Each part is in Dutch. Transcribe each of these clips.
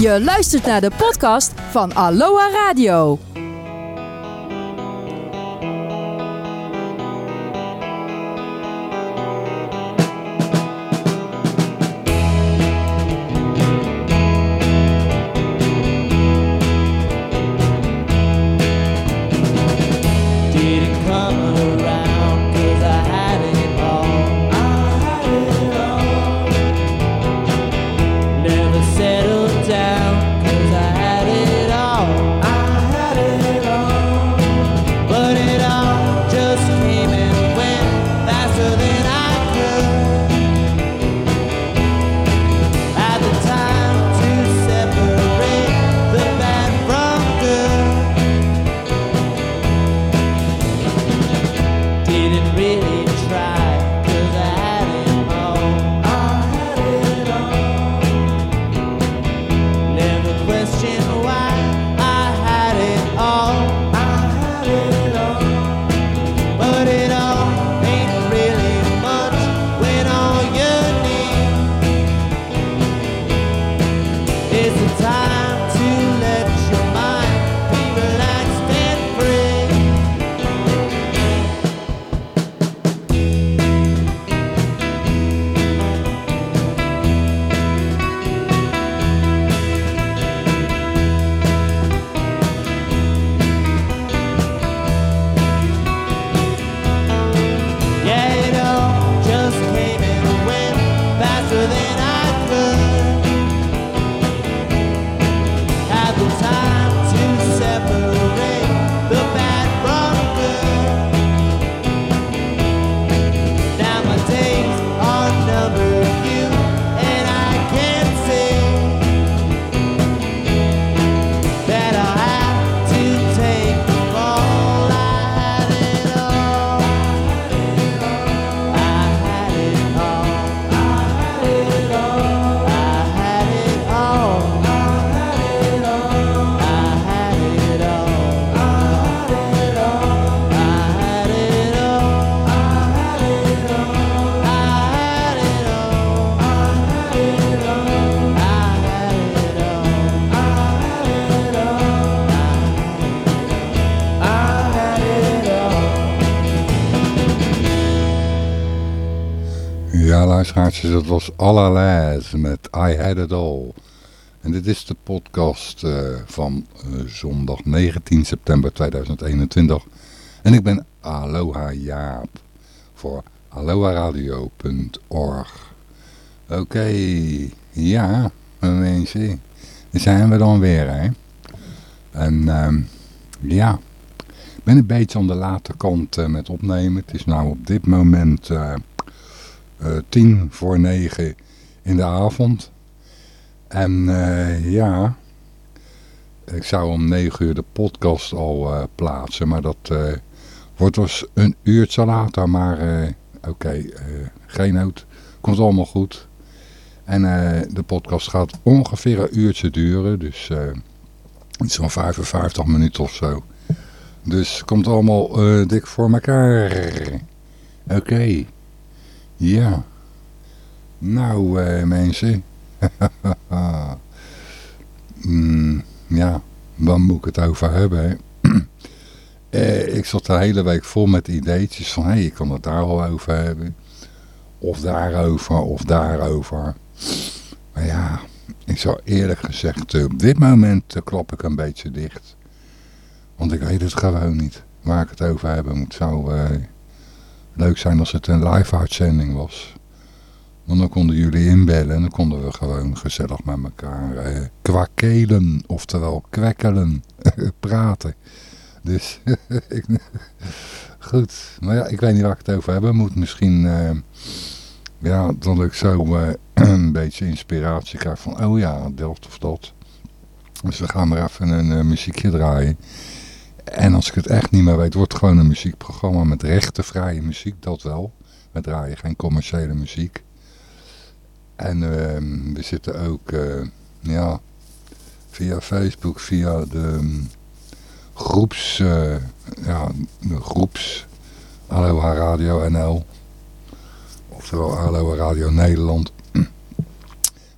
Je luistert naar de podcast van Aloha Radio. Luisteraartjes, dat was Allerlei met I Had It All. En dit is de podcast eh, van eh, zondag 19 september 2021. En ik ben Aloha Jaap voor aloharadio.org. Oké, ja, mensen, daar zijn we dan weer, hè. En ehm, ja, ik ben een beetje aan de late kant eh, met opnemen. Het is nou op dit moment... eh, tien voor negen in de avond. En eh, ja, ik zou om negen uur de podcast al eh, plaatsen, maar dat wordt dus een uurtje later. Maar oké, eh, geen nood, komt allemaal goed. En de podcast gaat ongeveer een uurtje duren, dus iets van 55 minuten of zo. Dus komt allemaal dik voor elkaar. Oké. Ja. Nou, eh, mensen. Mm, ja, waar moet ik het over hebben? Eh, ik zat de hele week vol met ideetjes van... hé, hey, ik kan het daar al over hebben. Of daarover, of daarover. Maar ja, ik zou eerlijk gezegd... eh, op dit moment eh, klap ik een beetje dicht. Want ik weet het gewoon niet. Waar ik het over hebben moet. zou... eh, leuk zijn als het een live uitzending was. Want dan konden jullie inbellen en dan konden we gewoon gezellig met elkaar eh, kwakelen, oftewel kwekkelen, praten. Dus, goed. Maar ja, ik weet niet waar ik het over hebben moet. Misschien, eh, ja, dat ik zo eh, een beetje inspiratie krijg van, oh ja, dat of dat. Dus we gaan maar even een eh, muziekje draaien. En als ik het echt niet meer weet, wordt het gewoon een muziekprogramma met rechtenvrije muziek, dat wel. We draaien geen commerciële muziek. En ehm, we zitten ook, eh, ja, via Facebook, via de ehm, groeps, eh, ja, de groeps Aloha Radio NL. Oftewel Aloha Radio Nederland.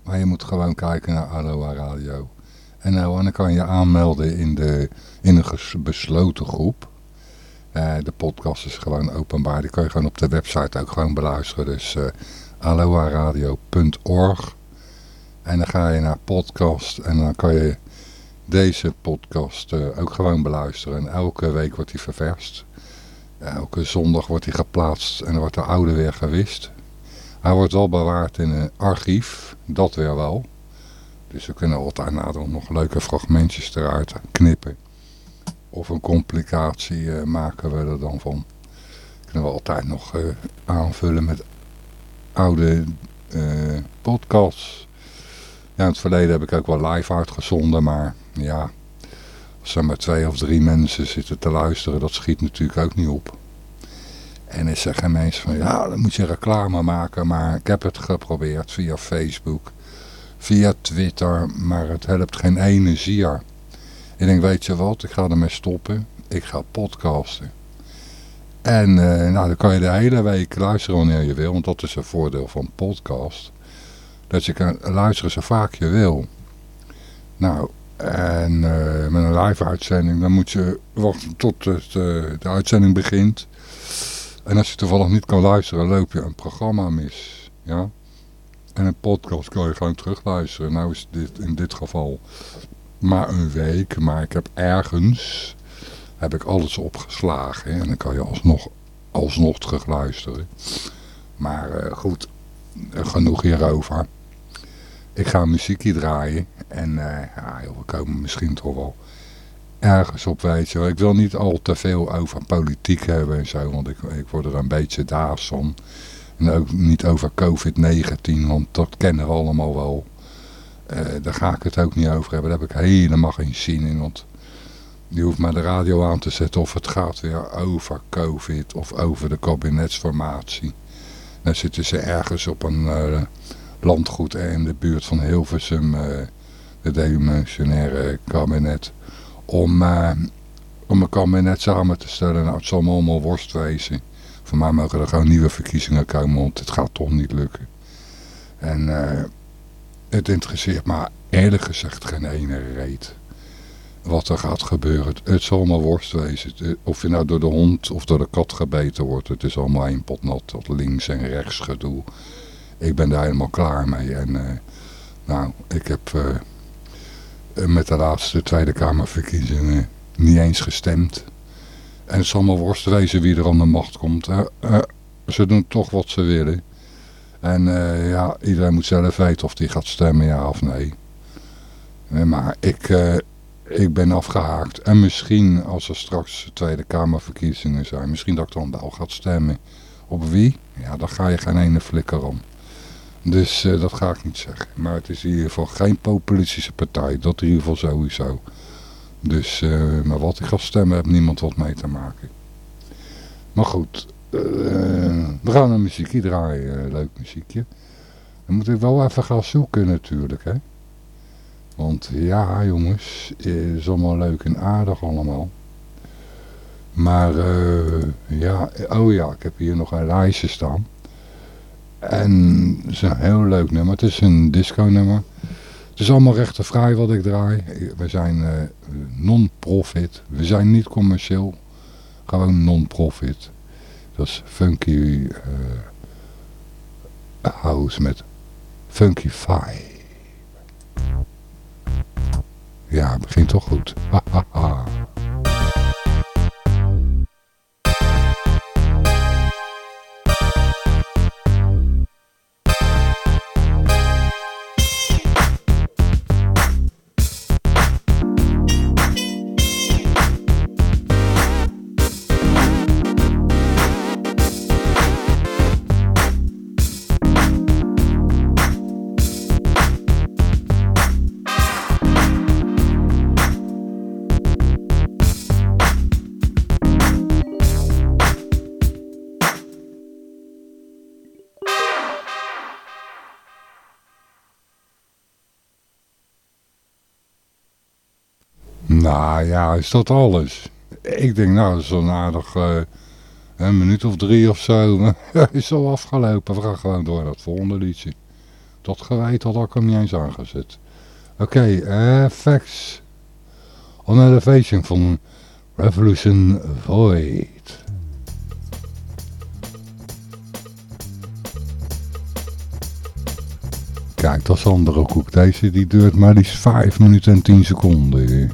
Maar je moet gewoon kijken naar Aloha Radio. En, nou, en dan kan je aanmelden in, de, in een besloten groep. Eh, de podcast is gewoon openbaar. Die kan je gewoon op de website ook gewoon beluisteren. Dus eh aloaradio.org En dan ga je naar podcast. En dan kan je deze podcast eh, ook gewoon beluisteren. En elke week wordt die ververst. Elke zondag wordt hij geplaatst en dan wordt de oude weer gewist. Hij wordt wel bewaard in een archief, dat weer wel. Dus we kunnen altijd nog leuke fragmentjes eruit knippen. Of een complicatie eh, maken we er dan van. Kunnen we altijd nog eh, aanvullen met oude eh, podcasts. Ja, in het verleden heb ik ook wel live uitgezonden, maar ja, als er maar twee of drie mensen zitten te luisteren, dat schiet natuurlijk ook niet op. En dan zeggen mensen van, ja, dan moet je reclame maken, maar ik heb het geprobeerd via Facebook, via Twitter, maar het helpt geen ene zier. Ik denk, weet je wat, ik ga ermee stoppen, ik ga podcasten. En eh, nou, dan kan je de hele week luisteren wanneer je wil, want dat is een voordeel van podcast. Dat je kan luisteren zo vaak je wil. Nou, en uh, met een live uitzending, dan moet je wachten tot uh, de uitzending begint. En als je toevallig niet kan luisteren, loop je een programma mis. Ja? En een podcast kan je gewoon terugluisteren. Nou is dit in dit geval maar een week, maar ik heb ergens heb ik alles opgeslagen. En dan kan je alsnog, alsnog terugluisteren. Maar uh, goed, genoeg hierover. Ik ga muziekje draaien. En uh, ja, we komen misschien toch wel ergens op, je. Ik wil niet al te veel over politiek hebben en zo. Want ik, ik word er een beetje daas van. En ook niet over COVID-19. Want dat kennen we allemaal wel. Uh, daar ga ik het ook niet over hebben. Daar heb ik helemaal geen zin in. Want je hoeft maar de radio aan te zetten. Of het gaat weer over COVID. Of over de kabinetsformatie. Dan zitten ze ergens op een uh, landgoed in de buurt van Hilversum. Uh, de demissionaire kabinet. Om, om een kabinet samen te stellen. Nou, het zal allemaal worst wezen. Voor mij mogen er gewoon nieuwe verkiezingen komen. Want het gaat toch niet lukken. En het interesseert me eerlijk gezegd geen ene reet. Wat er gaat gebeuren. Het, zal maar worst wezen. Of je nou door de hond of door de kat gebeten wordt. Het is allemaal één pot nat. Dat links en rechts gedoe. Ik ben daar helemaal klaar mee. En uh, nou, ik heb uh, met de laatste Tweede Kamerverkiezingen niet eens gestemd. En het zal worst wezen wie er aan de macht komt. Uh, ze doen toch wat ze willen. En uh, ja, iedereen moet zelf weten of die gaat stemmen, ja of nee. nee maar ik, ik ben afgehaakt. En misschien als er straks Tweede Kamerverkiezingen zijn, misschien dat ik dan wel gaat stemmen. Op wie? Ja, dan ga je geen ene flikker om. Dus dat ga ik niet zeggen. Maar het is in ieder geval geen populistische partij. Dat in ieder geval sowieso. Dus, maar wat ik ga stemmen, heeft niemand wat mee te maken. Maar goed, uh, we gaan een muziekje draaien, uh, leuk muziekje. Dan moet ik wel even gaan zoeken natuurlijk, hè. Want ja, jongens, is allemaal leuk en aardig allemaal. Maar, ja, oh ja, ik heb hier nog een lijstje staan. En het is een heel leuk nummer, het is een disco nummer. Is allemaal rechtenvrij wat ik draai. We zijn non-profit, we zijn niet commercieel, gewoon non-profit. Dat is funky uh, house met funky vibe. Ja, begint toch goed. Nou ja, is dat alles? Ik denk nou, dat is een aardig uh, een minuut of drie of zo. is al afgelopen. We gaan gewoon door naar het volgende liedje. dat geweten had, ik hem niet eens aangezet. Oké, eh facts. On Elevation van Revolution Void. Kijk, dat is andere koek. Deze die duurt maar liefst 5 minuten en 10 seconden.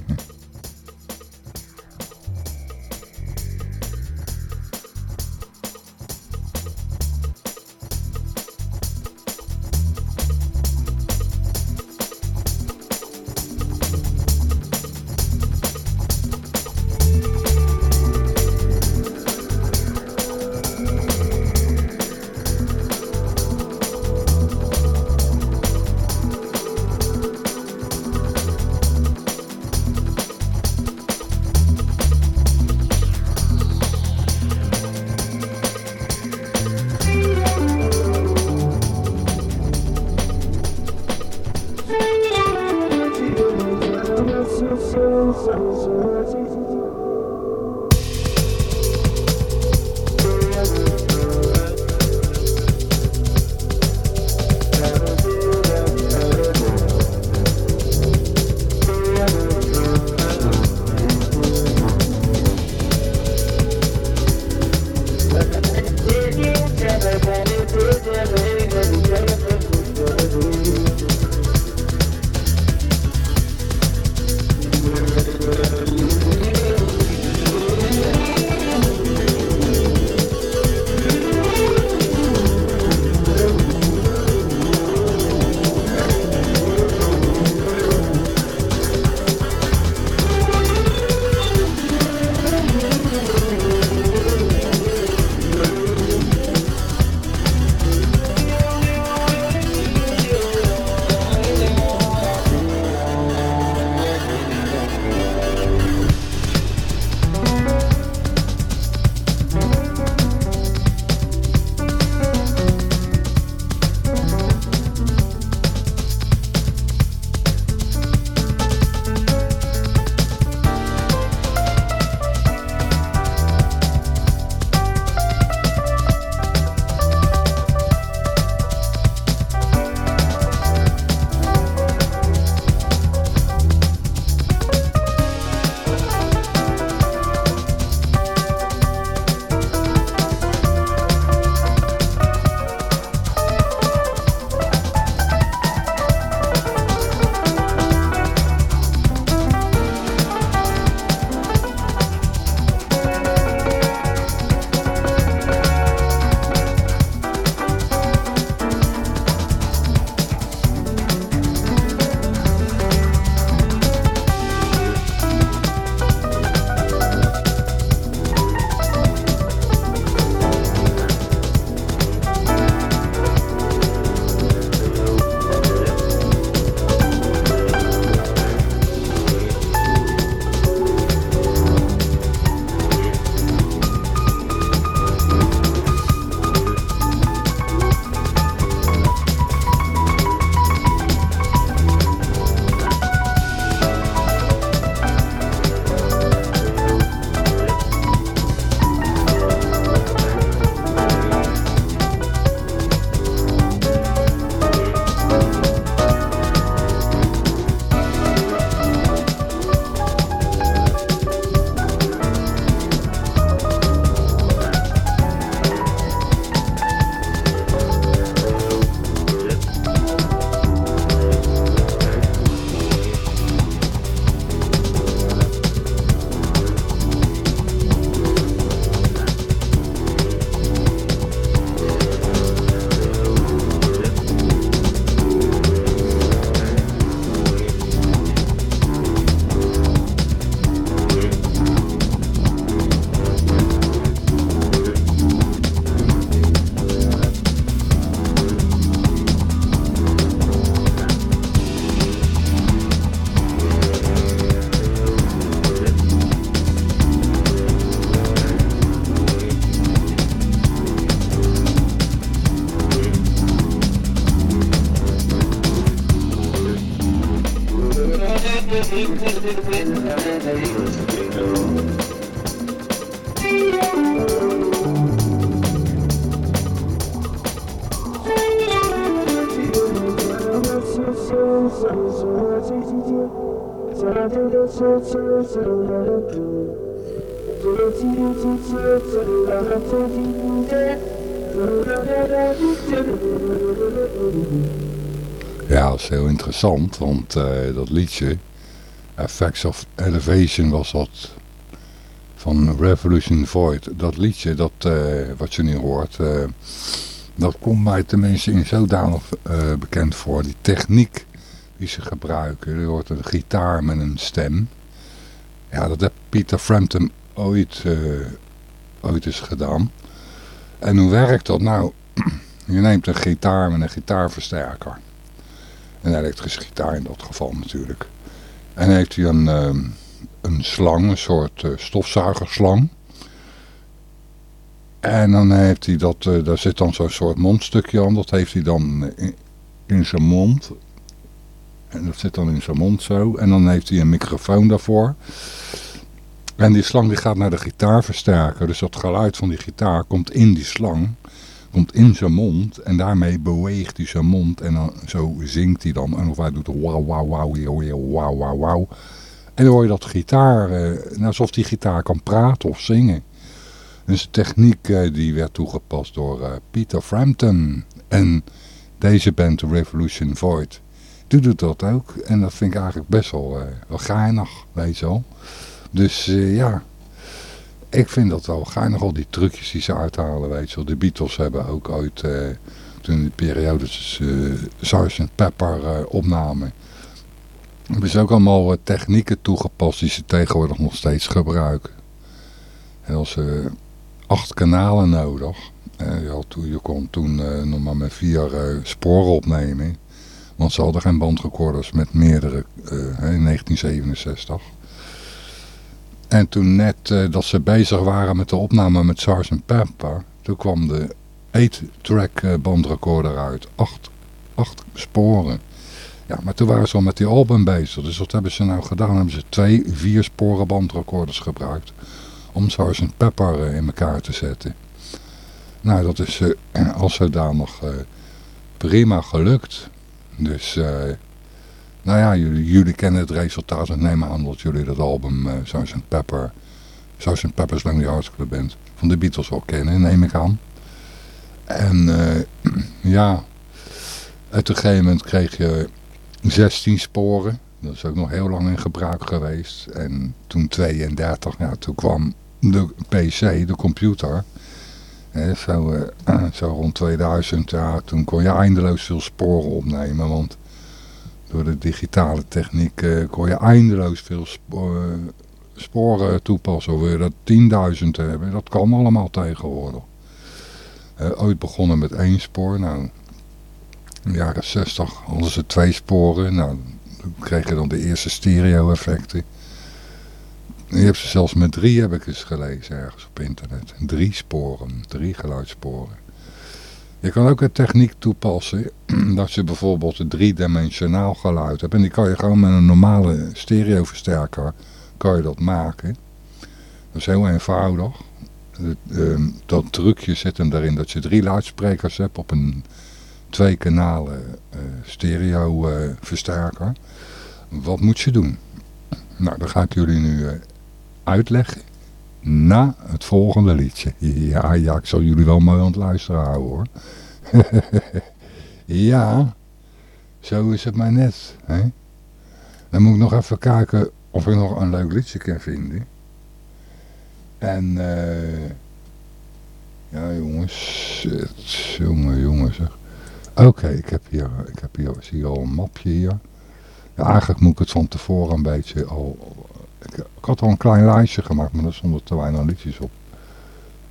Want eh, dat liedje, Effects of Elevation was dat van Revolution Void. Dat liedje, dat, eh, wat je nu hoort, eh, dat komt mij tenminste in zodanig bekend voor. Die techniek die ze gebruiken. Er hoort een gitaar met een stem. Ja, dat heeft Peter Frampton ooit, ooit eens gedaan. En hoe werkt dat nou? Je neemt een gitaar met een gitaarversterker. Een elektrische gitaar in dat geval natuurlijk. En heeft hij een, ehm, een slang, een soort eh, stofzuigerslang. En dan heeft hij dat, eh, daar zit dan zo'n soort mondstukje aan. Dat heeft hij dan in, in zijn mond. En dat zit dan in zijn mond zo. En dan heeft hij een microfoon daarvoor. En die slang die gaat naar de gitaarversterker. Dus dat geluid van die gitaar komt in die slang. Komt in zijn mond. En daarmee beweegt hij zijn mond. En dan, zo zingt hij dan. En of hij doet wauw, wauw, wauw, wauw, wauw, wauw. En dan hoor je dat gitaar. eh, alsof die gitaar kan praten of zingen. Dus de techniek eh, die werd toegepast door eh, Peter Frampton. En deze band, Revolution Void, die doet dat ook. En dat vind ik eigenlijk best wel, eh, wel geinig, weet je wel. Dus eh, ja, ik vind dat wel geinig, al die trucjes die ze uithalen, weet je. De Beatles hebben ook ooit, eh, toen de periode Sgt. Pepper eh, opnamen, hebben ze ook allemaal technieken toegepast die ze tegenwoordig nog steeds gebruiken. En als ze acht kanalen nodig. Je, je kon toen nog maar met vier sporen opnemen. Want ze hadden geen bandrecorders met meerdere in 1967. En toen net eh, dat ze bezig waren met de opname met Sgt. Pepper. Toen kwam de 8-track eh, bandrecorder uit. Acht, acht sporen. Ja, maar toen waren ze al met die album bezig. Dus wat hebben ze nou gedaan? Hebben ze twee vier sporen bandrecorders gebruikt. Om Sgt. Pepper eh, in elkaar te zetten. Nou, dat is als zodanig prima gelukt. Dus, nou ja, jullie, jullie kennen het resultaat. Ik neem aan dat jullie dat album eh Sgt. Pepper, Sgt. Pepper's Lonely Hearts Club Band van de Beatles wel kennen, neem ik aan. En eh, ja, uit een gegeven moment kreeg je 16 sporen. Dat is ook nog heel lang in gebruik geweest. En toen 32, ja, toen kwam de PC, de computer. Zo, eh, zo rond 2000, ja, toen kon je eindeloos veel sporen opnemen. Want door de digitale techniek eh, kon je eindeloos veel eh, sporen toepassen. Of wil je dat 10.000 hebben, dat kan allemaal tegenwoordig. Eh, ooit begonnen met één spoor. Nou, in de jaren 60 hadden ze twee sporen. Nou, kreeg je dan de eerste stereo effecten. Je hebt ze zelfs met drie, heb ik eens gelezen ergens op internet. Drie sporen, drie geluidssporen. Je kan ook een techniek toepassen dat je bijvoorbeeld een driedimensionaal geluid hebt. En die kan je gewoon met een normale stereoversterker kan je dat maken. Dat is heel eenvoudig. Ehm, dat trucje zit hem daarin dat je drie luidsprekers hebt op een twee kanalen eh, stereo eh, versterker. Wat moet je doen? Nou, dat ga ik jullie nu eh, uitleggen na het volgende liedje. Ja, ja, ik zal jullie wel mooi aan het luisteren houden hoor. ja, zo is het maar net. Hè? Dan moet ik nog even kijken of ik nog een leuk liedje kan vinden. En eh ja jongens, jongen, jongen zeg. Oké, ik heb hier, ik heb hier, zie al een mapje hier. Ja, eigenlijk moet ik het van tevoren een beetje al... Ik, had al een klein lijstje gemaakt, maar er stonden te weinig liedjes op.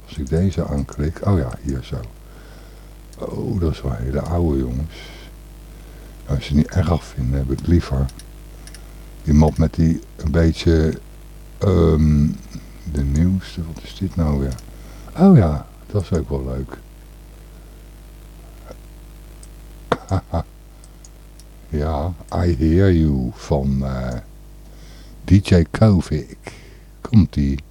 Als ik deze aanklik... Oh ja, hier zo. Oh, dat is wel hele oude jongens. Als je het niet erg vinden, heb ik liever. Die map met die een beetje... ehm, de nieuwste, wat is dit nou weer? Oh ja, dat is ook wel leuk. ja, I Hear You van eh, DJ Kovic. Komt-ie.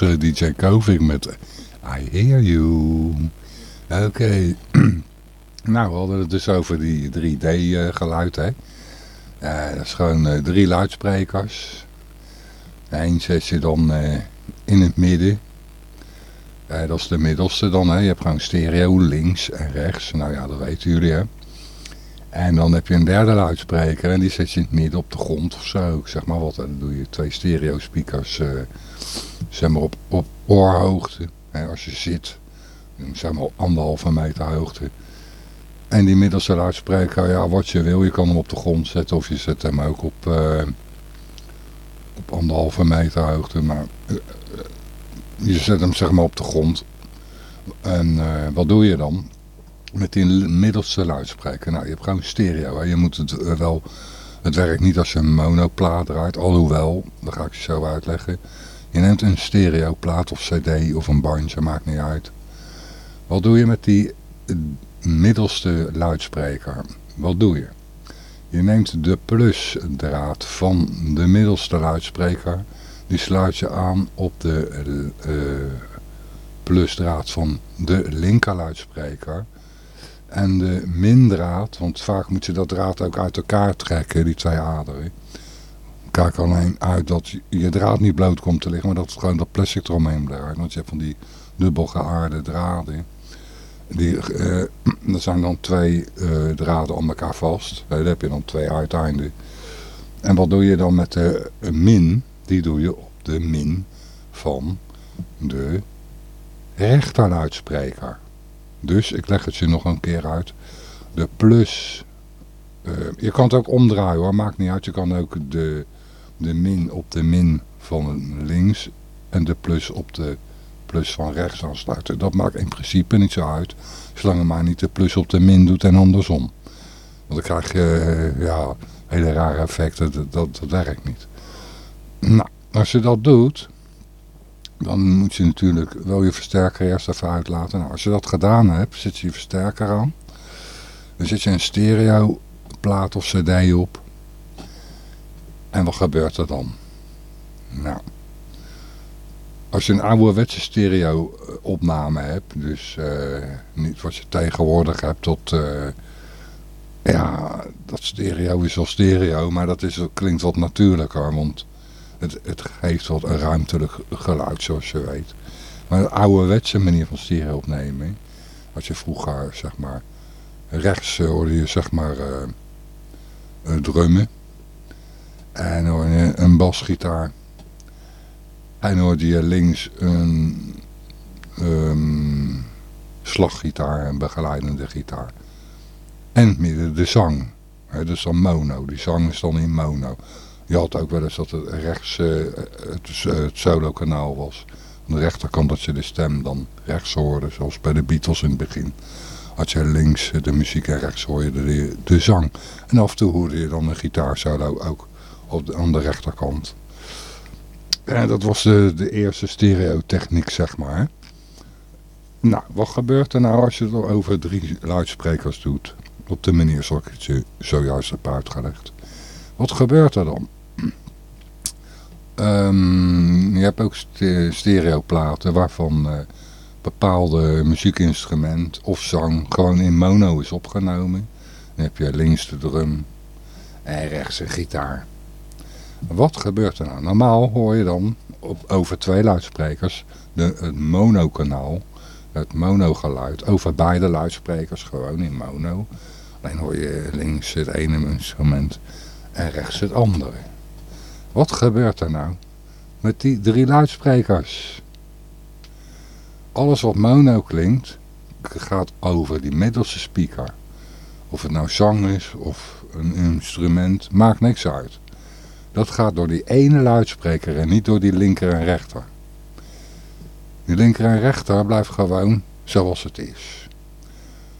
Eh, DJ Kovic met I Hear You. Oké. nou, we hadden het dus over die 3D-geluid, hè. Eh, dat is gewoon eh, drie luidsprekers. Eén zet je dan eh, in het midden. Eh, dat is de middelste dan, hè. Je hebt gewoon stereo links en rechts. Nou ja, dat weten jullie, hè. En dan heb je een derde luidspreker en die zet je in het midden op de grond of zo. Zeg maar wat, dan doe je twee stereo speakers eh, zeg maar op, op oorhoogte. Hè, als je zit, zeg maar anderhalve meter hoogte. En die middelste luidspreker, ja wat je wil, je kan hem op de grond zetten of je zet hem ook op, eh, op anderhalve meter hoogte. Maar eh, eh, je zet hem zeg maar op de grond. En wat doe je dan? Met die middelste luidspreker. Nou, je hebt gewoon stereo. Je moet het wel... Het werkt niet als je een monoplaat draait. Alhoewel, dat ga ik je zo uitleggen. Je neemt een stereoplaat of cd of een bandje, maakt niet uit. Wat doe je met die eh, middelste luidspreker? Wat doe je? Je neemt de plusdraad van de middelste luidspreker. Die sluit je aan op de eh, plusdraad van de linkerluidspreker. En de mindraad, want vaak moet je dat draad ook uit elkaar trekken, die twee aderen. Kijk alleen uit dat je- draad niet bloot komt te liggen, maar dat het gewoon dat plastic eromheen blijft. Want je hebt van die dubbel geaarde draden. Die, dat zijn dan twee eh, draden aan elkaar vast. Daar heb je dan twee uiteinden. En wat doe je dan met de min? Die doe je op de min van de rechterluidspreker. Dus, ik leg het je nog een keer uit. De plus, eh, je kan het ook omdraaien hoor, maakt niet uit. Je kan ook de, de min op de min van links en de plus op de plus van rechts aansluiten. Dat maakt in principe niet zo uit, zolang je maar niet de plus op de min doet en andersom. Want dan krijg je eh, ja, hele rare effecten, dat, dat, werkt niet. Nou, als je dat doet, dan moet je natuurlijk wel je versterker eerst even uitlaten. Nou, als je dat gedaan hebt, zet je je versterker aan. Dan zet je een stereo plaat of cd op. En wat gebeurt er dan? Nou, als je een ouderwetse stereo eh, opname hebt, dus eh, niet wat je tegenwoordig hebt tot... eh, ja, dat stereo is wel stereo, maar dat is, klinkt wat natuurlijker, want het, het geeft wat een ruimtelijk geluid, zoals je weet. Maar een ouderwetse manier van stereo opnemen, als je vroeger, zeg maar, rechts hoorde je, zeg maar, drummen. En hoorde je een basgitaar. En hoorde je links een ehm, slaggitaar, een begeleidende gitaar. En midden de zang. Hè, dus dan mono. Die zang is dan in mono. Je had ook wel eens dat het rechts eh, het, het solo kanaal was. Aan de rechterkant dat je de stem dan rechts hoorde. Zoals bij de Beatles in het begin. Had je links de muziek en rechts hoorde je de, de zang. En af en toe hoorde je dan een gitaarsolo ook op de, aan de rechterkant. Dat was de, de eerste stereotechniek zeg maar. Nou, wat gebeurt er nou als je het over drie luidsprekers doet? Op de manier zoals ik het zojuist heb uitgelegd. Wat gebeurt er dan? Ehm, je hebt ook ste- stereoplaten waarvan eh, bepaalde muziekinstrument of zang gewoon in mono is opgenomen. Dan heb je links de drum en rechts een gitaar. Wat gebeurt er nou? Normaal hoor je dan op, over twee luidsprekers de, het monokanaal, het monogeluid, over beide luidsprekers gewoon in mono. Alleen hoor je links het ene instrument en rechts het andere. Wat gebeurt er nou met die drie luidsprekers? Alles wat mono klinkt, gaat over die middelste speaker. Of het nou zang is of een instrument, maakt niks uit. Dat gaat door die ene luidspreker en niet door die linker en rechter. Die linker en rechter blijft gewoon zoals het is.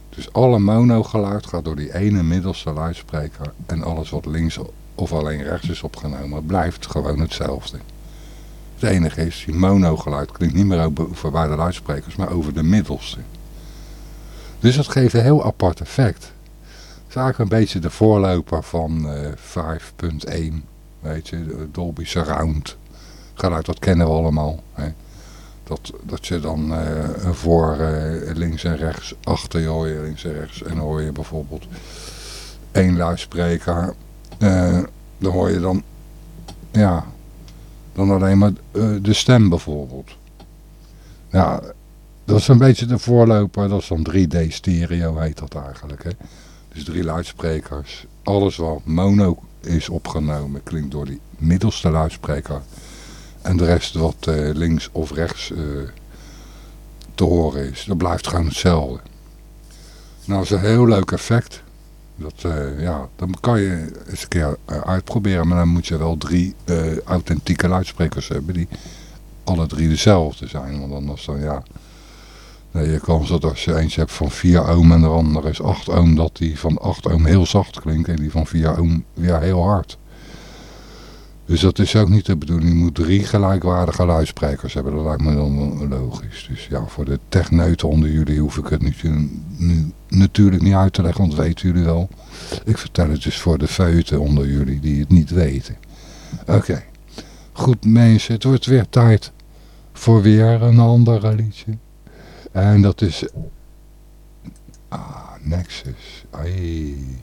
Dus alle monogeluid gaat door die ene middelste luidspreker en alles wat links of alleen rechts is opgenomen blijft gewoon hetzelfde. Het enige is, die monogeluid klinkt niet meer over beide luidsprekers, maar over de middelste. Dus dat geeft een heel apart effect. Het is eigenlijk een beetje de voorloper van eh 5.1, weet je, Dolby Surround geluid, dat kennen we allemaal. Hè. Dat, dat je dan eh, voor eh, links en rechts, achter je hoor links en rechts. En hoor je bijvoorbeeld één luidspreker. eh, dan hoor je dan, ja, dan alleen maar de stem bijvoorbeeld. Ja, dat is een beetje de voorloper. Dat is dan 3D stereo heet dat eigenlijk. Hè. Dus drie luidsprekers. Alles wat mono is opgenomen klinkt door die middelste luidspreker. En de rest wat eh, links of rechts eh, te horen is. Dat blijft gewoon hetzelfde. Nou, dat is een heel leuk effect. Dat, eh, ja, dan kan je eens een keer uitproberen. Maar dan moet je wel drie authentieke luidsprekers hebben. Die alle drie dezelfde zijn. Want anders dan ja... Nee, je kans dat als je eentje hebt van 4 ohm en de andere is 8 ohm, dat die van 8 ohm heel zacht klinkt en die van 4 ohm weer heel hard. Dus dat is ook niet de bedoeling. Je moet drie gelijkwaardige luidsprekers hebben. Dat lijkt me dan logisch. Dus ja, voor de techneuten onder jullie hoef ik het niet, nu, natuurlijk niet uit te leggen, want dat weten jullie wel. Ik vertel het dus voor de feuten onder jullie die het niet weten. Oké. Goed mensen, het wordt weer tijd voor weer een ander liedje. En dat is... Ah, Nexus. Ai.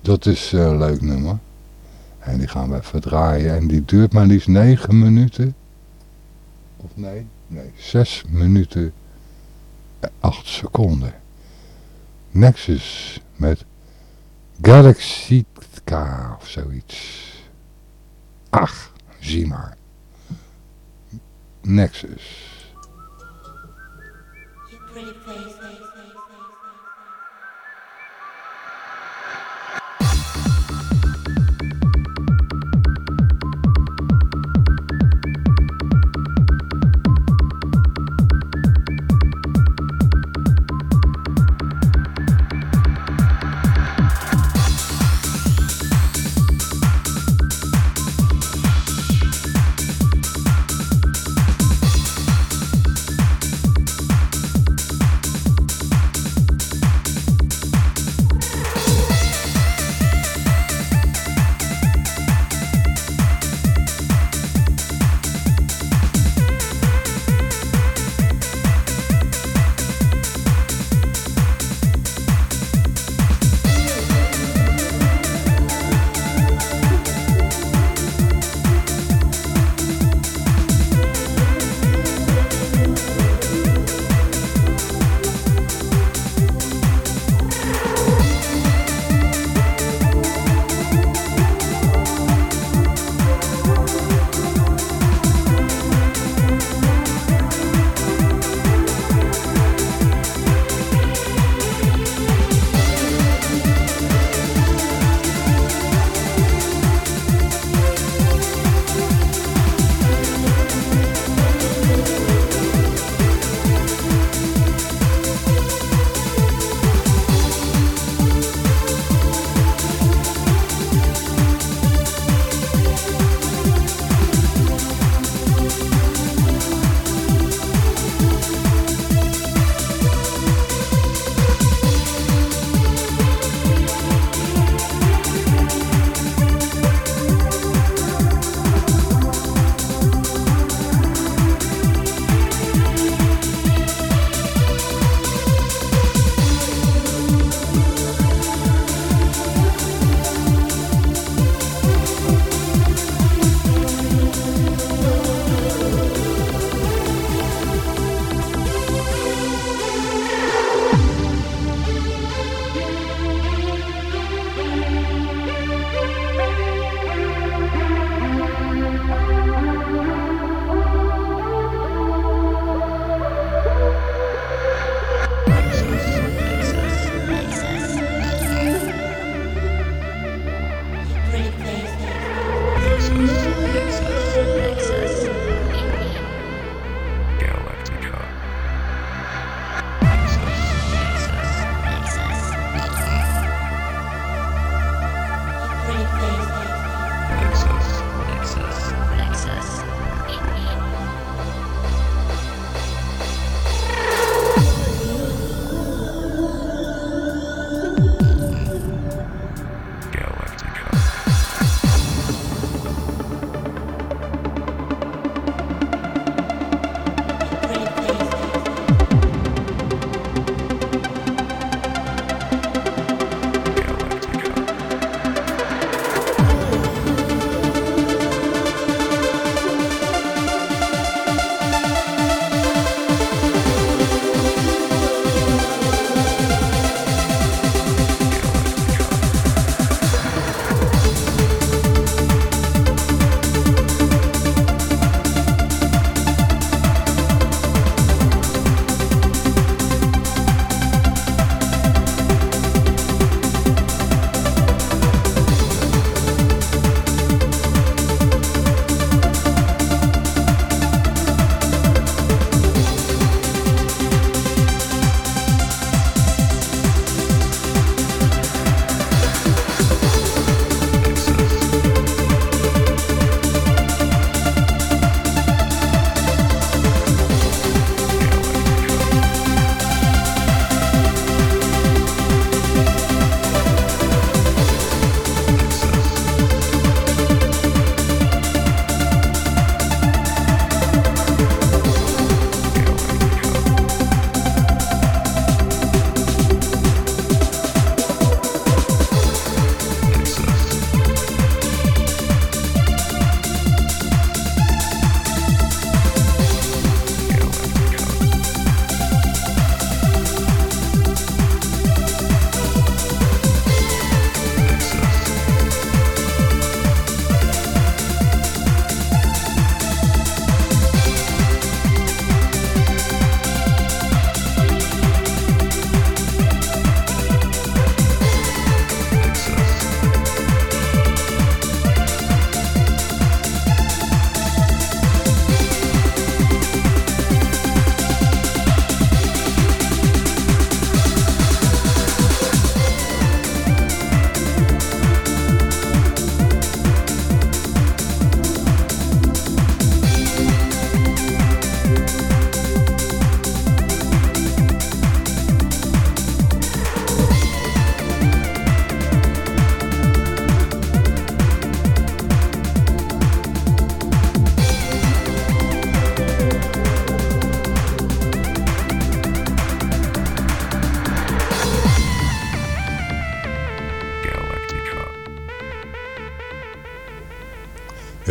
Dat is een leuk nummer. En die gaan we even draaien. En die duurt maar liefst 9 minuten. Of nee? Nee, 6 minuten en 8 seconden. Nexus met Galaxyka of zoiets. Ach, zie maar. Nexus. pretty place.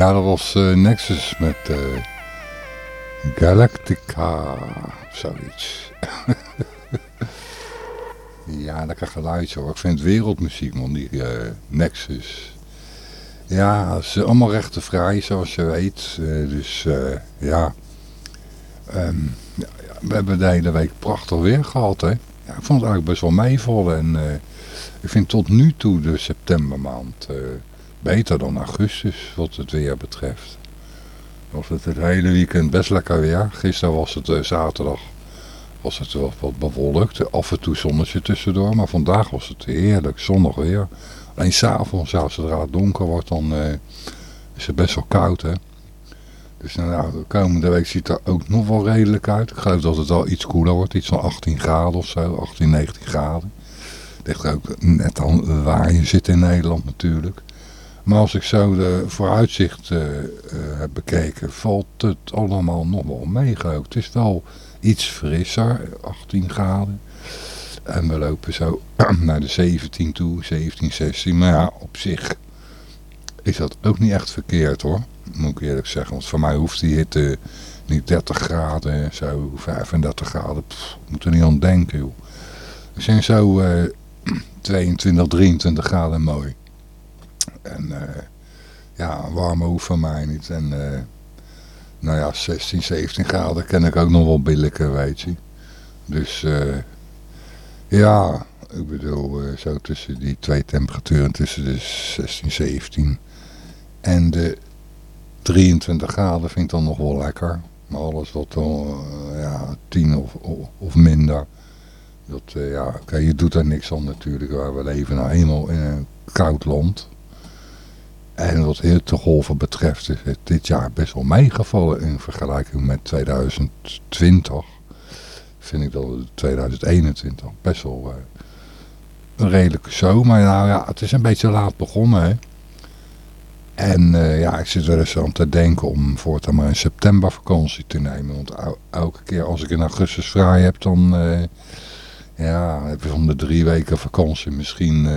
Ja, dat was Nexus met eh, Galactica, zoiets. ja, lekker geluid hoor. Ik vind wereldmuziek man, die eh, Nexus. Ja, ze zijn allemaal rechtenvrij zoals je weet. Eh, dus eh, ja. Ehm, ja, we hebben de hele week prachtig weer gehad hè. Ik vond het eigenlijk best wel meevallen. En ik vind tot nu toe de septembermaand beter dan augustus wat het weer betreft. Was het het hele weekend best lekker weer. Gisteren was het eh, zaterdag. Was het wel wat bewolkt. Af en toe zonnetje tussendoor. Maar vandaag was het heerlijk zonnig weer. Alleen s'avonds, ja, zodra het donker wordt, dan eh, is het best wel koud hè. Dus nou, nou, de komende week ziet er ook nog wel redelijk uit. Ik geloof dat het al iets koeler wordt. Iets van 18 graden of zo. 18, 19 graden. Ligt ook net aan waar je zit in Nederland natuurlijk. Maar als ik zo de vooruitzicht eh, eh, heb bekeken, valt het allemaal nog wel mee. geloof. Het is wel iets frisser, 18 graden. En we lopen zo naar de 17 toe, 17, 16. Maar ja, op zich is dat ook niet echt verkeerd hoor. Moet ik eerlijk zeggen. Want voor mij hoeft die hitte niet 30 graden, zo 35 graden. Pff, moet er niet aan denken joh. We zijn zo eh 22, 23 graden mooi. En eh, ja, warme hoeft van mij niet. En eh, nou ja, 16, 17 graden ken ik ook nog wel billijker, weet je. Dus eh, ja, ik bedoel, zo tussen die twee temperaturen, tussen de 16, 17 en de 23 graden vind ik dan nog wel lekker. Maar alles wat dan, ja, 10 of, of, minder, dat, ja, oké, je doet er niks aan natuurlijk. Waar we leven nou eenmaal in een koud land. En wat hittegolven betreft is het dit jaar best wel meegevallen in vergelijking met 2020. Vind ik dat het 2021 best wel eh, een redelijke zomer. Nou ja, het is een beetje laat begonnen hè. En eh, ja, ik zit er eens aan te denken om voortaan maar een september vakantie te nemen. Want el- elke keer als ik in augustus vrij heb, dan eh, ja, heb je om de drie weken vakantie misschien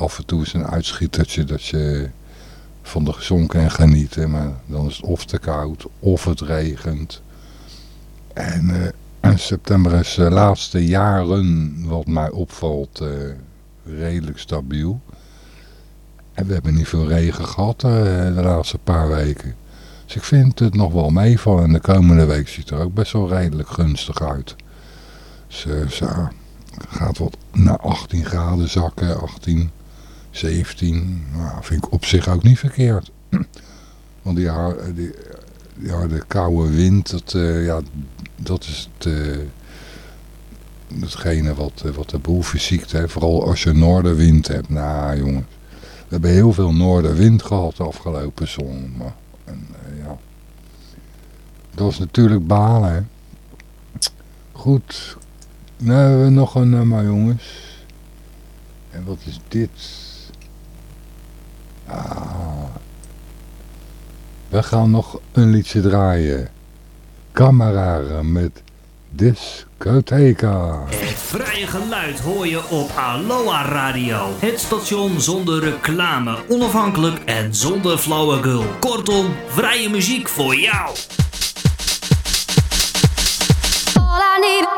af en toe eens een uitschietertje dat je van de gezonken en genieten. Maar dan is het of te koud, of het regent. En en september is de laatste jaren, wat mij opvalt, eh, redelijk stabiel. En we hebben niet veel regen gehad eh, de laatste paar weken. Dus ik vind het nog wel meevallen. En de komende week ziet er ook best wel redelijk gunstig uit. Dus gaat wat naar 18 graden zakken, 18, 17. Nou, vind ik op zich ook niet verkeerd. Want die, har- die, die harde koude wind, dat, eh, ja, dat is het, eh, hetgene wat, eh, wat de boel verziekt. Hè. Vooral als je noordenwind hebt. Nou jongens, we hebben heel veel noordenwind gehad de afgelopen zomer. Eh, ja, dat was natuurlijk balen. Goed, nu hebben we nog een nummer jongens. En wat is dit? Ah, we gaan nog een liedje draaien. Camerara met Discotheca. Het vrije geluid hoor je op Aloha Radio. Het station zonder reclame, onafhankelijk en zonder flauwekul. Kortom, vrije muziek voor jou. All I need.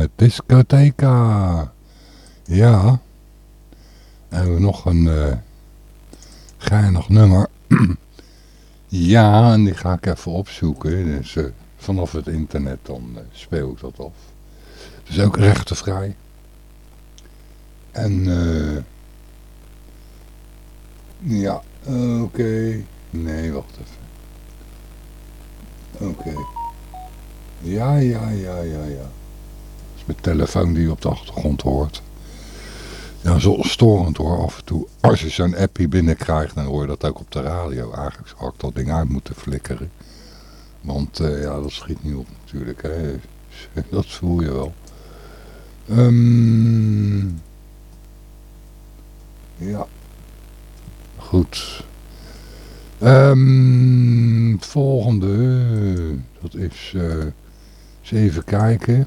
Met Discotheca. Ja. En we nog een eh geinig nummer. ja, en die ga ik even opzoeken. Dus eh, vanaf het internet dan eh, speel ik dat af. Is ook rechtenvrij. En eh ja, oké. Nee, wacht even. Oké. Ja, ja, ja, ja, ja. Telefoon die je op de achtergrond hoort. Ja, zo storend hoor, af en toe. Als je zo'n appie binnenkrijgt, dan hoor je dat ook op de radio. Eigenlijk zou ik dat ding uit moeten flikkeren. Want eh, ja, dat schiet niet op natuurlijk. Hè. Dat voel je wel. Ehm ja. Goed. Het volgende, dat is, eh, eens even kijken.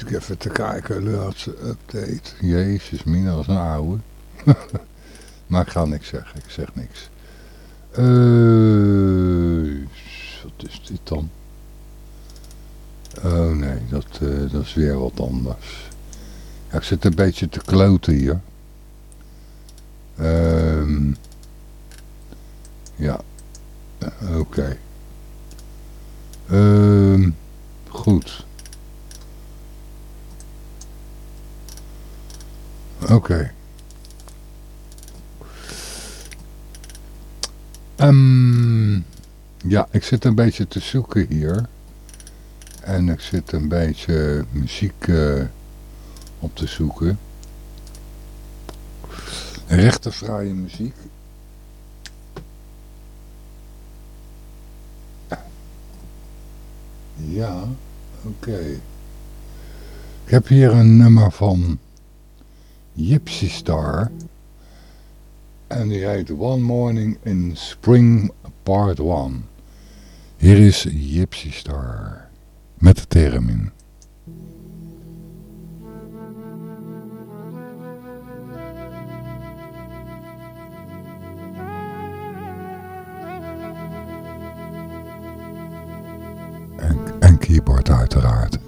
Ik even te kijken, laatste update. Jezus, mina was een oude. maar ik ga niks zeggen, ik zeg niks. Eh, wat is dit dan? Oh nee, dat, eh, dat is weer wat anders. Ik zit een beetje te kloten hier. Ehm ja, oké. Ehm goed. Oké. Ehm, ja, ik zit een beetje te zoeken hier. En ik zit een beetje muziek eh, op te zoeken. Rechtenvrije muziek. Ja, oké. Ik heb hier een nummer van Gypsy Star. En die heet One Morning in Spring Part 1. Hier is Gypsy Star. Met de termin. En, en keyboard uiteraard.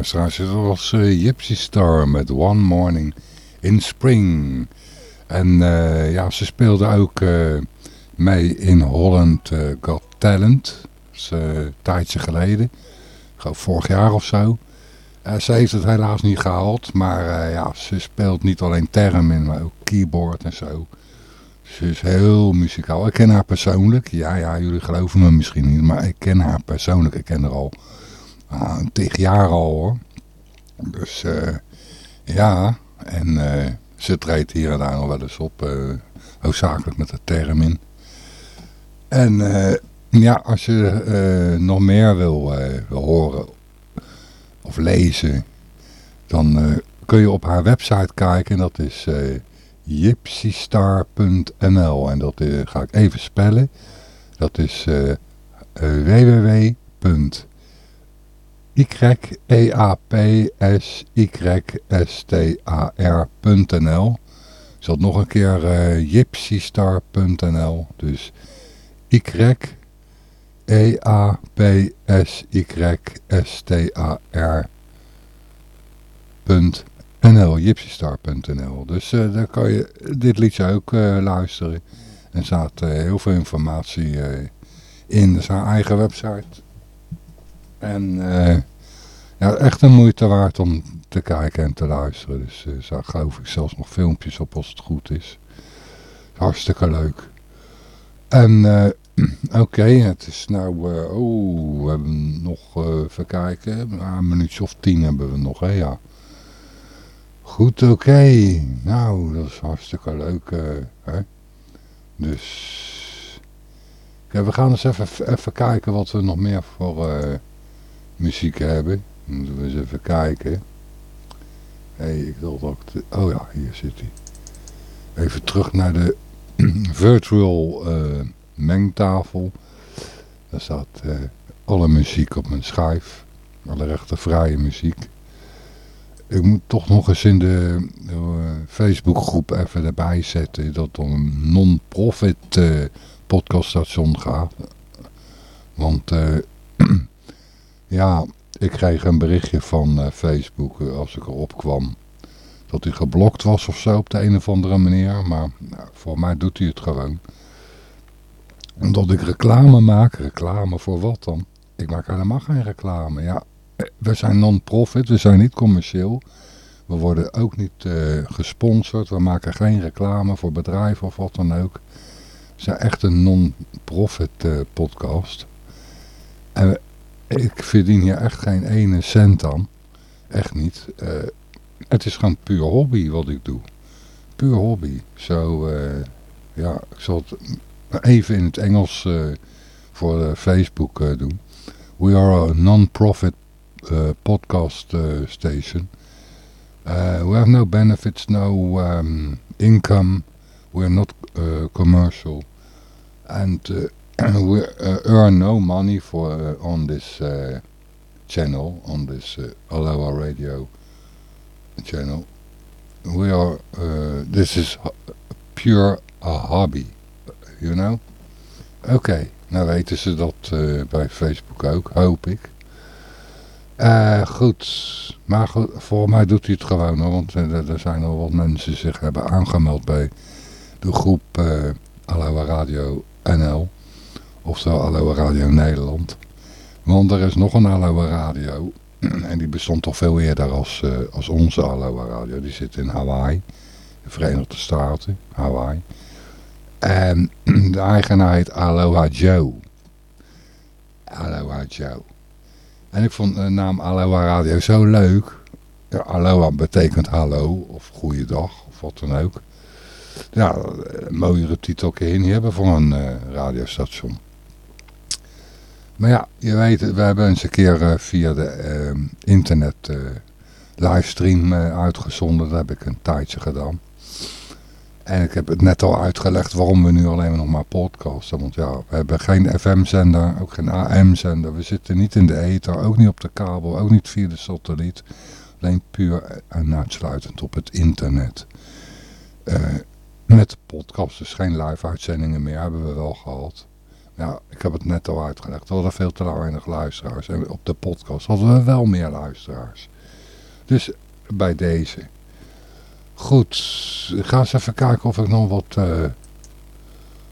Luisteraars. Dat was uh, Gypsy Star met One Morning in Spring. En uh, ja, ze speelde ook uh, mee in Holland Got Talent. Dat een tijdje geleden. Vorig jaar of zo. ze heeft het helaas niet gehaald. Maar ja, ze speelt niet alleen term in, maar ook keyboard en zo. Ze is heel muzikaal. Ik ken haar persoonlijk. Ja, ja, jullie geloven me misschien niet. Maar ik ken haar persoonlijk. Ik ken haar al ah, tig jaar al hoor. Dus uh, ja, en uh, ze treedt hier en daar nog wel eens op. Uh, hoofdzakelijk met de term in. En ja, als je nog meer wil, wil horen of lezen, dan kun je op haar website kijken. En dat is gypsystar.nl. En dat ga ik even spellen. Dat is www y-e-a-p-s-y-s-t-a-r.nl Ik zal nog een keer uh, gypsystar.nl Dus y-e-a-p-s-y-s-t-a-r.nl gypsystar.nl Dus uh, daar kan je dit liedje ook uh, luisteren. En staat heel veel informatie in zijn eigen website. En uh, ja, echt een moeite waard om te kijken en te luisteren. Dus uh, daar geloof ik zelfs nog filmpjes op als het goed is. Hartstikke leuk. En uh, oké, het is nou... oh, we hebben nog... even kijken. een minuutje of tien hebben we nog, hè? Ja. Goed, oké. Nou, dat is hartstikke leuk, hè? Dus... Okay, we gaan eens even, even kijken wat we nog meer voor muziek hebben. Moeten we eens even kijken. Hé, hey, ik dacht ook... Oh ja, hier zit hij. Even terug naar de virtual uh, mengtafel. Daar staat uh, alle muziek op mijn schijf. Alle rechtervrije muziek. Ik moet toch nog eens in de uh, Facebookgroep even erbij zetten... dat er een non-profit podcaststation gaat. Want... Ja, ik kreeg een berichtje van uh, Facebook uh, als ik erop kwam. Dat hij geblokt was of zo op de een of andere manier. Maar nou, voor mij doet hij het gewoon. Omdat ik reclame maak. Reclame voor wat dan? Ik maak helemaal geen reclame. Ja, eh, we zijn non-profit. We zijn niet commercieel. We worden ook niet uh, gesponsord. We maken geen reclame voor bedrijven of wat dan ook. We zijn echt een non-profit podcast. En ik verdien hier echt geen ene cent aan. Echt niet. Uh, het is gewoon puur hobby wat ik doe. Puur hobby. Zo, uh, ja, ik zal het even in het Engels uh, voor Facebook doen. We are a non-profit podcast station. we have no benefits, no um, income. We're not commercial. And we earn no money for uh, on this uh, channel, on this Aloha Radio channel. We are, this is pure a hobby, you know? Oké, okay, nou weten ze dat bij Facebook ook, hoop ik. Uh, goed, maar voor mij doet hij het gewoon hoor, want er zijn al wat mensen zich hebben aangemeld bij de groep uh, Radio NL. Oftewel Aloha Radio Nederland. Want er is nog een Aloha Radio. En die bestond toch veel eerder als, uh, als onze Aloha Radio. Die zit in Hawaii. De Verenigde Staten. Hawaii. En de eigenaar heet Aloha Joe. Aloha Joe. En ik vond de naam Aloha Radio zo leuk. Ja, aloha betekent hallo of goeiedag of wat dan ook. Ja, een mooiere titel kun je niet hebben voor een uh, radiostation. Maar ja, je weet, we hebben eens een keer uh, via de uh, internet uh, livestream uitgezonden. Dat heb ik een tijdje gedaan. En ik heb het net al uitgelegd waarom we nu alleen nog maar podcasten. Want ja, we hebben geen FM-zender, ook geen AM-zender. We zitten niet in de ether, ook niet op de kabel, ook niet via de satelliet. Alleen puur en uitsluitend op het internet. met de podcast, dus geen live-uitzendingen meer, hebben we wel gehad. Ja, ik heb het net al uitgelegd. We hadden veel te weinig luisteraars. En op de podcast hadden we wel meer luisteraars. Dus bij deze. Goed, ik ga eens even kijken of ik nog wat eh,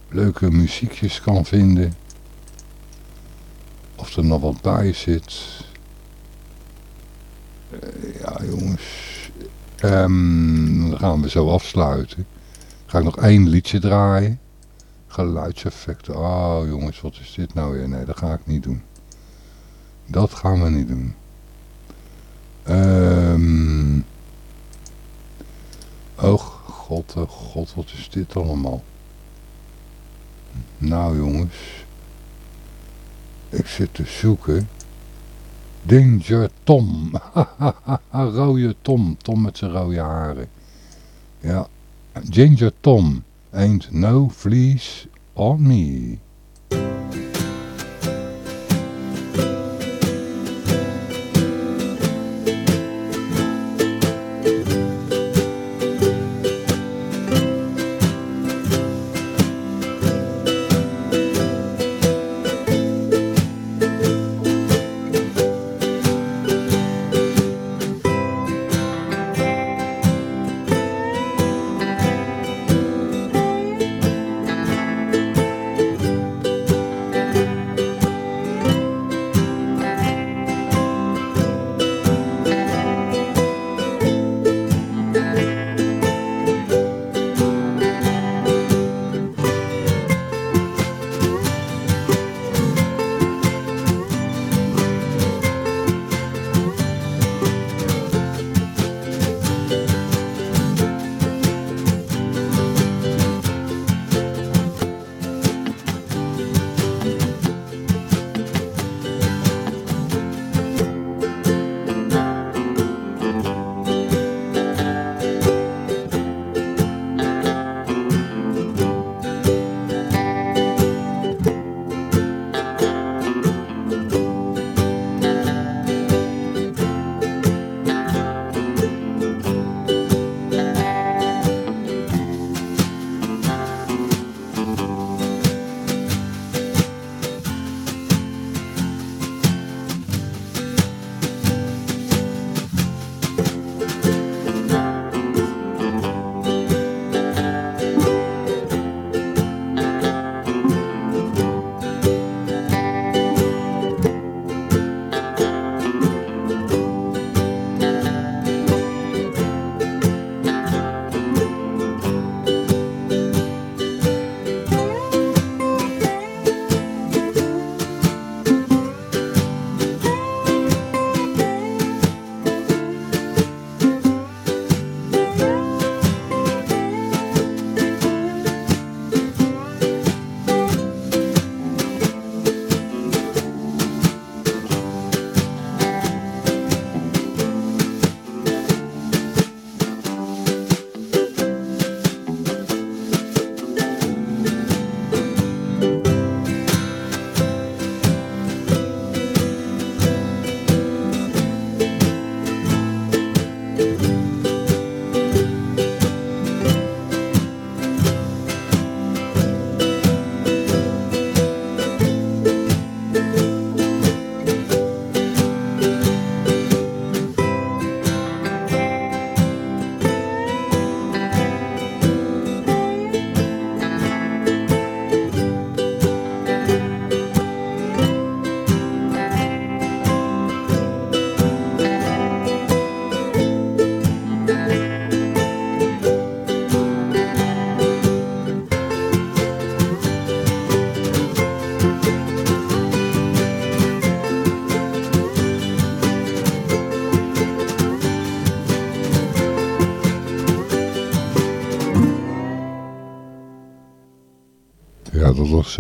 leuke muziekjes kan vinden. Of er nog wat bij zit. Eh, ja, jongens. Ehm, dan gaan we zo afsluiten. Ga ik nog één liedje draaien. Geluidseffecten. Oh jongens, wat is dit nou weer? Nee, dat ga ik niet doen. Dat gaan we niet doen. Ehm. oh god, oh god, wat is dit allemaal? Nou jongens. Ik zit te zoeken. Danger Tom. rode Tom. Tom met zijn rode haren. Ja. Ginger Tom. Ain't no fleece on me.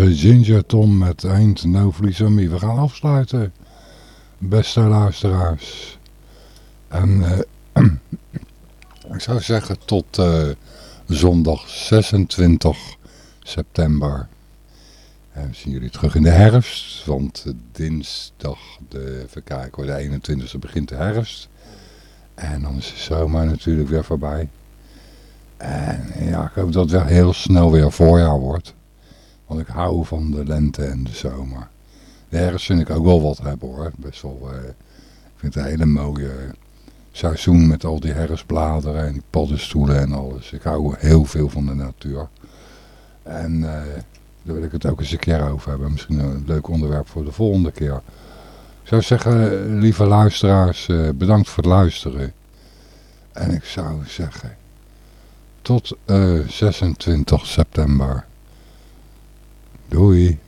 Ginger Tom met Eind No Vlies on Me. We gaan afsluiten, beste luisteraars. En eh, ik zou zeggen tot eh, zondag 26 september. En we zien jullie terug in de herfst, want dinsdag, de, even kijken de 21e begint de herfst. En dan is de zomer natuurlijk weer voorbij. En ja, ik hoop dat het weer heel snel weer voorjaar wordt. Want ik hou van de lente en de zomer. De herfst vind ik ook wel wat hebben hoor. Best wel, eh, ik vind het een hele mooie seizoen met al die herfstbladeren en die paddenstoelen en alles. Ik hou heel veel van de natuur. En eh, daar wil ik het ook eens een keer over hebben. Misschien een leuk onderwerp voor de volgende keer. Ik zou zeggen, lieve luisteraars, eh, bedankt voor het luisteren. En ik zou zeggen, tot eh, 26 september. Doei.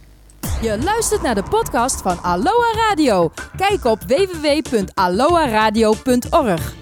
Je luistert naar de podcast van Aloha Radio. Kijk op www.aloha radio.org.